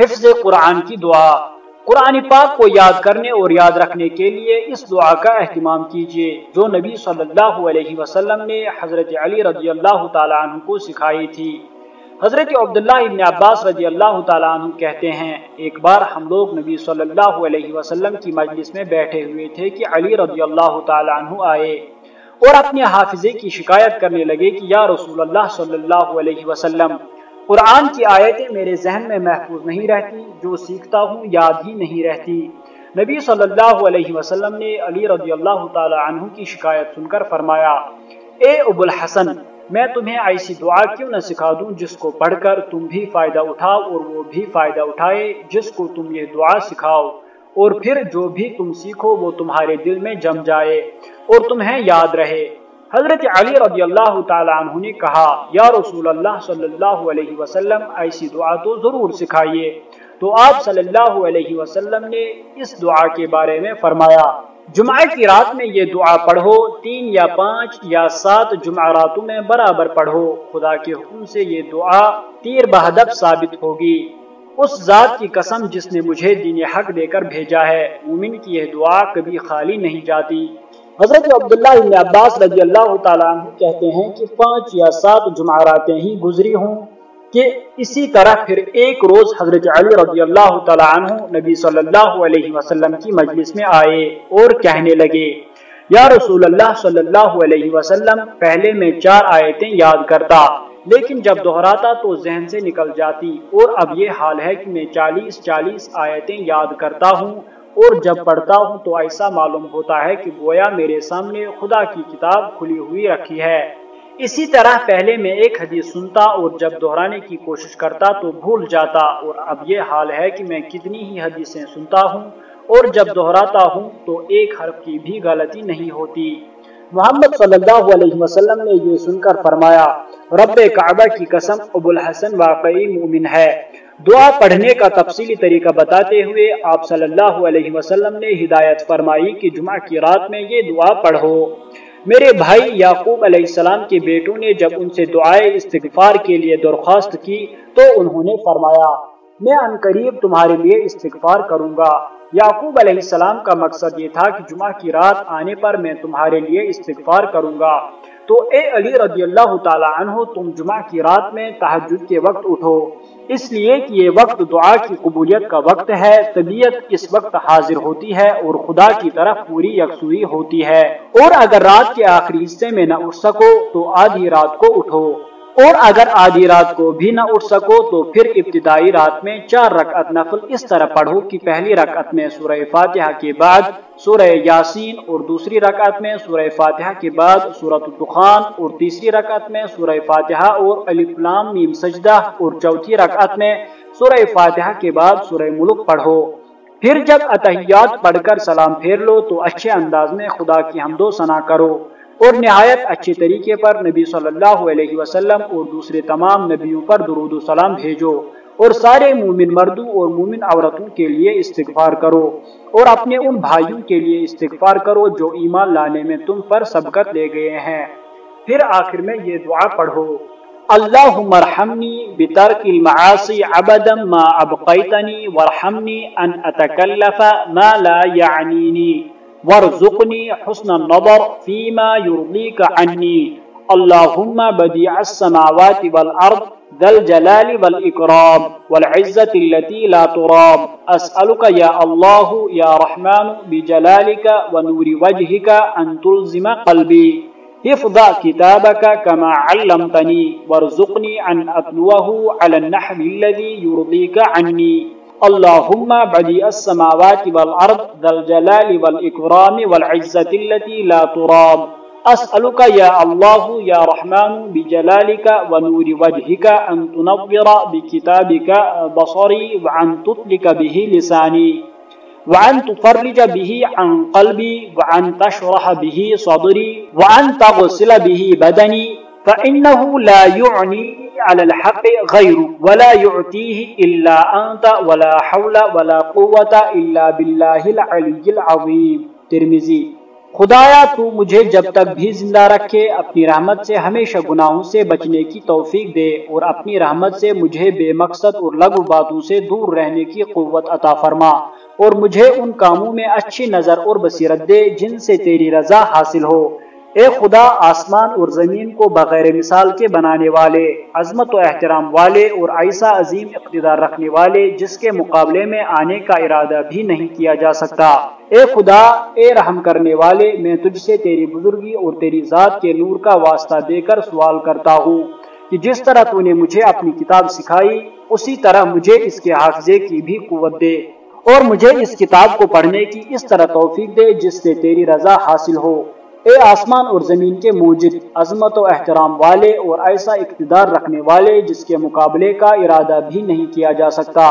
حفظ قرآن کی دعا۔ قرآن پاک کو یاد کرنے اور یاد رکھنے کے لیے اس دعا کا اہتمام کیجیے جو نبی صلی اللہ علیہ وسلم نے حضرت علی رضی اللہ تعالیٰ عنہ کو سکھائی تھی۔ حضرت عبداللہ ابن عباس رضی اللہ تعالیٰ عنہ کہتے ہیں، ایک بار ہم لوگ نبی صلی اللہ علیہ وسلم کی مجلس میں بیٹھے ہوئے تھے کہ علی رضی اللہ تعالیٰ عنہ آئے۔ اور اپنے حافظے کی شکایت کرنے لگے کہ یا رسول اللہ صلی اللہ علیہ وسلم قرآن کی آیتیں میرے ذہن میں محفوظ نہیں رہتی، جو سیکھتا ہوں یاد ہی نہیں رہتی۔ نبی صلی اللہ علیہ وسلم نے علی رضی اللہ تعالی عنہ کی شکایت سن کر فرمایا، اے ابو الحسن، میں تمہیں ایسی دعا کیوں نہ سکھا دوں جس کو پڑھ کر تم بھی فائدہ اٹھاؤ اور وہ بھی فائدہ اٹھائے جس کو تم یہ دعا سکھاؤ۔ اور پھر جو بھی تم سیکھو وہ تمہارے دل میں جم جائے اور تمہیں یاد رہے۔ حضرت علی رضی اللہ تعالی عنہ نے کہا، یا رسول اللہ صلی اللہ علیہ وسلم، ایسی دعا تو ضرور سکھائیے. تو آپ صلی اللہ علیہ وسلم نے اس دعا کے بارے میں فرمایا، جمعہ کی رات میں یہ دعا پڑھو، تین یا پانچ یا سات جمعہ راتوں میں برابر پڑھو۔ خدا کے حکم سے یہ دعا تیر بہدب ثابت ہوگی۔ اس ذات کی قسم جس نے مجھے دین حق دے کر بھیجا ہے، مومن کی یہ دعا کبھی خالی نہیں جاتی۔ حضرت عبداللہ ابن عباس رضی اللہ تعالیٰ عنہ کہتے ہیں کہ پانچ یا سات جمعراتیں ہی گزری ہوں کہ اسی طرح پھر ایک روز حضرت علی رضی اللہ تعالیٰ عنہ نبی صلی اللہ علیہ وسلم کی مجلس میں آئے اور کہنے لگے، یا رسول اللہ صلی اللہ علیہ وسلم، پہلے میں چار آیتیں یاد کرتا، لیکن جب دہراتا تو ذہن سے نکل جاتی، اور اب یہ حال ہے کہ میں چالیس چالیس آیتیں یاد کرتا ہوں اور جب پڑھتا ہوں تو ایسا معلوم ہوتا ہے کہ گویا میرے سامنے خدا کی کتاب کھلی ہوئی رکھی ہے۔ اسی طرح پہلے میں ایک حدیث سنتا اور جب دہرانے کی کوشش کرتا تو بھول جاتا اور اب یہ حال ہے کہ میں کتنی ہی حدیثیں سنتا ہوں اور جب دہراتا ہوں تو ایک حرف کی بھی غلطی نہیں ہوتی۔ محمد صلی اللہ علیہ وسلم نے یہ سن کر فرمایا، رب کعبہ کی قسم ابو الحسن واقعی مومن ہے۔ دعا پڑھنے کا تفصیلی طریقہ بتاتے ہوئے آپ صلی اللہ علیہ وسلم نے ہدایت فرمائی کہ جمعہ کی رات میں یہ دعا پڑھو۔ میرے بھائی یعقوب علیہ السلام کے بیٹوں نے جب ان سے دعائے استغفار کے لیے درخواست کی تو انہوں نے فرمایا، میں ان قریب تمہارے لیے استغفار کروں گا۔ یعقوب علیہ السلام کا مقصد یہ تھا کہ جمعہ کی رات آنے پر میں تمہارے لیے استغفار کروں گا۔ تو اے علی رضی اللہ تعالی عنہ، تم جمعہ کی رات میں تحجد کے وقت اٹھو۔ اس لیے کہ یہ وقت دعا کی قبولیت کا وقت ہے، طبیعت اس وقت حاضر ہوتی ہے اور خدا کی طرف پوری یکسوئی ہوتی ہے۔ اور اگر رات کے آخری حصے میں نہ اٹھ سکو، تو آدھی رات کو اٹھو۔ اور اگر آدھی رات کو بھی نہ اٹھ سکو تو پھر ابتدائی رات میں چار رکعت نفل اس طرح پڑھو کہ پہلی رکعت میں سورہ فاتحہ کے بعد سورہ یاسین اور دوسری رکعت میں سورہ فاتحہ کے بعد سورت الدخان اور تیسری رکعت میں سورہ فاتحہ اور لام میم سجدہ اور چوتھی رکعت میں سورہ فاتحہ کے بعد سورہ ملک پڑھو۔ پھر جب اتحیات پڑھ کر سلام پھیر لو تو اچھے انداز میں خدا کی حمد و ثنا کرو۔ اور نہایت اچھے طریقے پر نبی صلی اللہ علیہ وسلم اور دوسرے تمام نبیوں پر درود و سلام بھیجو اور سارے مومن مردوں اور مومن عورتوں کے لیے استغفار کرو اور اپنے ان بھائیوں کے لیے استغفار کرو جو ایمان لانے میں تم پر سبقت لے گئے ہیں۔ پھر آخر میں یہ دعا پڑھو۔ اللہ مرحمنی بترک المعاصی عبدا ما ابقیتنی ورحمنی ان اتکلف ما لا یعنینی۔ وارزقني حسن النظر فيما يرضيك عني. اللهم بديع السماوات والأرض ذا الجلال والإكرام والعزة التي لا ترام. أسألك يا الله يا رحمن بجلالك ونور وجهك أن تلزم قلبي. حفظ كتابك كما علمتني وارزقني أن أتلوه على النحو الذي يرضيك عني. اللهم بديع السماوات والأرض ذا الجلال والإكرام والعزة التي لا ترام. أسألك يا الله يا رحمن بجلالك ونور وجهك أن تنور بكتابك بصري وأن تطلق به لساني وأن تفرج به عن قلبي وأن تشرح به صدري وأن تغسل به بدني فإنه لا يعني على الحق غير ولا يعطيه إلا أنت ولا حول ولا قوة إلا بالله العلي العظيم۔ ترمزي خدایا، تو مجھے جب تک بھی زندہ رکھے، اپنی رحمت سے ہمیشہ گناہوں سے بچنے کی توفیق دے اور اپنی رحمت سے مجھے بے مقصد اور لغو باتوں سے دور رہنے کی قوت عطا فرما اور مجھے ان کاموں میں اچھی نظر اور بصیرت دے جن سے تیری رضا حاصل ہو۔ اے خدا آسمان اور زمین کو بغیر مثال کے بنانے والے، عظمت و احترام والے اور ایسا عظیم اقتدار رکھنے والے، جس کے مقابلے میں آنے کا ارادہ بھی نہیں کیا جا سکتا۔ اے خدا، اے رحم کرنے والے، میں تجھ سے تیری بزرگی اور تیری ذات کے نور کا واسطہ دے کر سوال کرتا ہوں کہ جس طرح تو نے مجھے اپنی کتاب سکھائی، اسی طرح مجھے اس کے حافظے کی بھی قوت دے اور مجھے اس کتاب کو پڑھنے کی اس طرح توفیق دے جس سے تیری رضا حاصل ہو۔ اے آسمان اور زمین کے موجد عظمت و احترام والے اور ایسا اقتدار رکھنے والے جس کے مقابلے کا ارادہ بھی نہیں کیا جا سکتا۔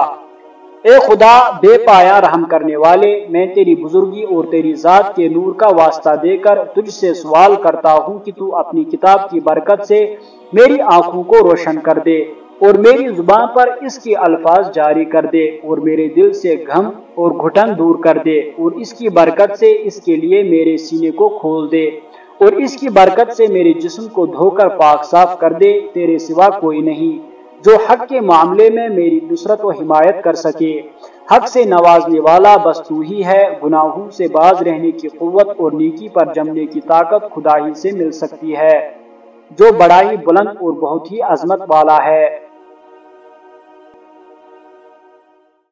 اے خدا، بے پایا رحم کرنے والے، میں تیری بزرگی اور تیری ذات کے نور کا واسطہ دے کر تجھ سے سوال کرتا ہوں کہ تو اپنی کتاب کی برکت سے میری آنکھوں کو روشن کر دے۔ اور میری زبان پر اس کے الفاظ جاری کر دے اور میرے دل سے غم اور گھٹن دور کر دے اور اس کی برکت سے اس کے لیے میرے سینے کو کھول دے اور اس کی برکت سے میرے جسم کو دھو کر پاک صاف کر دے، تیرے سوا کوئی نہیں، جو حق کے معاملے میں میری نصرت و حمایت کر سکے۔ حق سے نوازنے والا بس تو ہی ہے، گناہوں سے باز رہنے کی قوت اور نیکی پر جمنے کی طاقت خدا ہی سے مل سکتی ہے۔ جو بڑا ہی بلند اور بہت ہی عظمت والا ہے۔